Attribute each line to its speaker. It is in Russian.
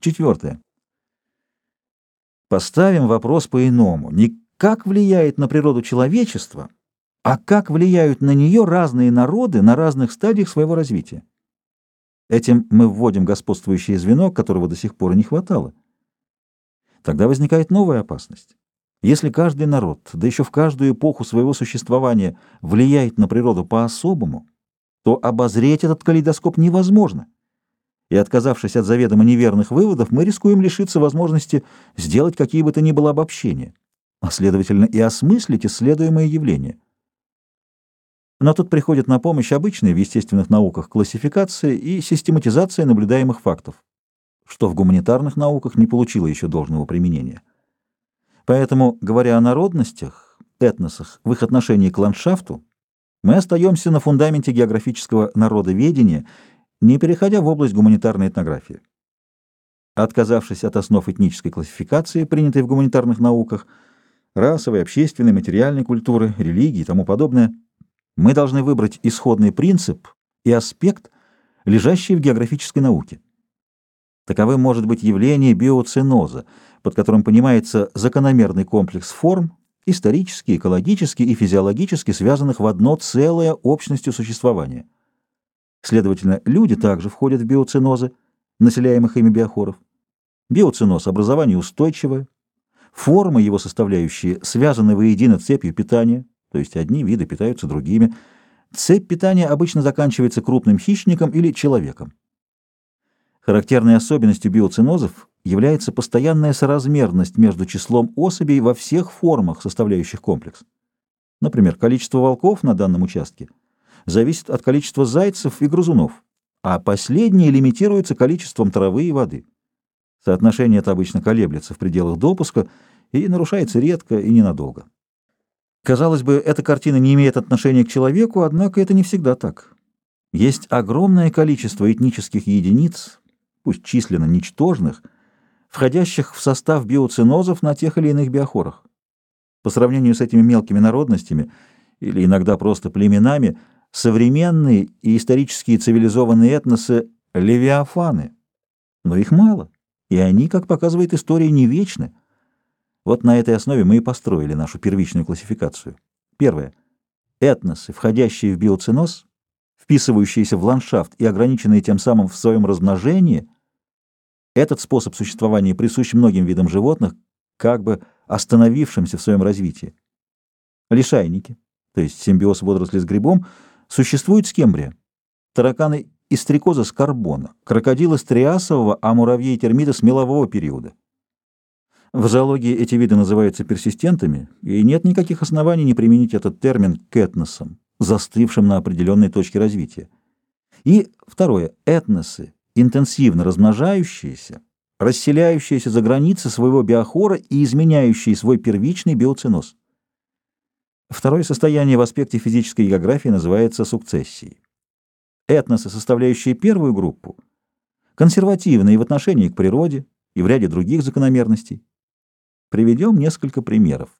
Speaker 1: Четвертое. Поставим вопрос по-иному. Не как влияет на природу человечества, а как влияют на нее разные народы на разных стадиях своего развития. Этим мы вводим господствующее звено, которого до сих пор и не хватало. Тогда возникает новая опасность. Если каждый народ, да еще в каждую эпоху своего существования, влияет на природу по-особому, то обозреть этот калейдоскоп невозможно. И отказавшись от заведомо неверных выводов, мы рискуем лишиться возможности сделать какие бы то ни было обобщения, а следовательно и осмыслить исследуемое явление. Но тут приходит на помощь обычная в естественных науках классификация и систематизация наблюдаемых фактов, что в гуманитарных науках не получило еще должного применения. Поэтому, говоря о народностях, этносах, в их отношении к ландшафту, мы остаемся на фундаменте географического народоведения, не переходя в область гуманитарной этнографии. Отказавшись от основ этнической классификации, принятой в гуманитарных науках, расовой, общественной, материальной культуры, религии и тому подобное, мы должны выбрать исходный принцип и аспект, лежащий в географической науке. Таковым может быть явление биоценоза, под которым понимается закономерный комплекс форм, исторически, экологически и физиологически связанных в одно целое общностью существования. Следовательно, люди также входят в биоценозы, населяемых ими биохоров. Биоценоз – образование устойчивое, формы его составляющие связаны воедино цепью питания, то есть одни виды питаются другими. Цепь питания обычно заканчивается крупным хищником или человеком. Характерной особенностью биоценозов является постоянная соразмерность между числом особей во всех формах, составляющих комплекс. Например, количество волков на данном участке зависит от количества зайцев и грызунов, а последние лимитируются количеством травы и воды. Соотношение это обычно колеблется в пределах допуска и нарушается редко и ненадолго. Казалось бы, эта картина не имеет отношения к человеку, однако это не всегда так. Есть огромное количество этнических единиц, пусть численно ничтожных, входящих в состав биоценозов на тех или иных биохорах. По сравнению с этими мелкими народностями, или иногда просто племенами, современные и исторические цивилизованные этносы — левиафаны. Но их мало, и они, как показывает история, не вечны. Вот на этой основе мы и построили нашу первичную классификацию. Первое. Этносы, входящие в биоценоз, вписывающиеся в ландшафт и ограниченные тем самым в своем размножении — этот способ существования присущ многим видам животных, как бы остановившимся в своем развитии. Лишайники, то есть симбиоз водоросли с грибом, существуют с кембрия. Тараканы и стрекоза с карбона, крокодилы с триасового, а муравьи и термиты с мелового периода. В зоологии эти виды называются персистентами, и нет никаких оснований не применить этот термин к этносам, застывшим на определенной точке развития. И второе – этносы интенсивно размножающиеся, расселяющиеся за границы своего биохора и изменяющие свой первичный биоценоз. Второе состояние в аспекте физической географии называется сукцессией. Этносы, составляющие первую группу, консервативные в отношении к природе и в ряде других закономерностей. Приведем несколько примеров.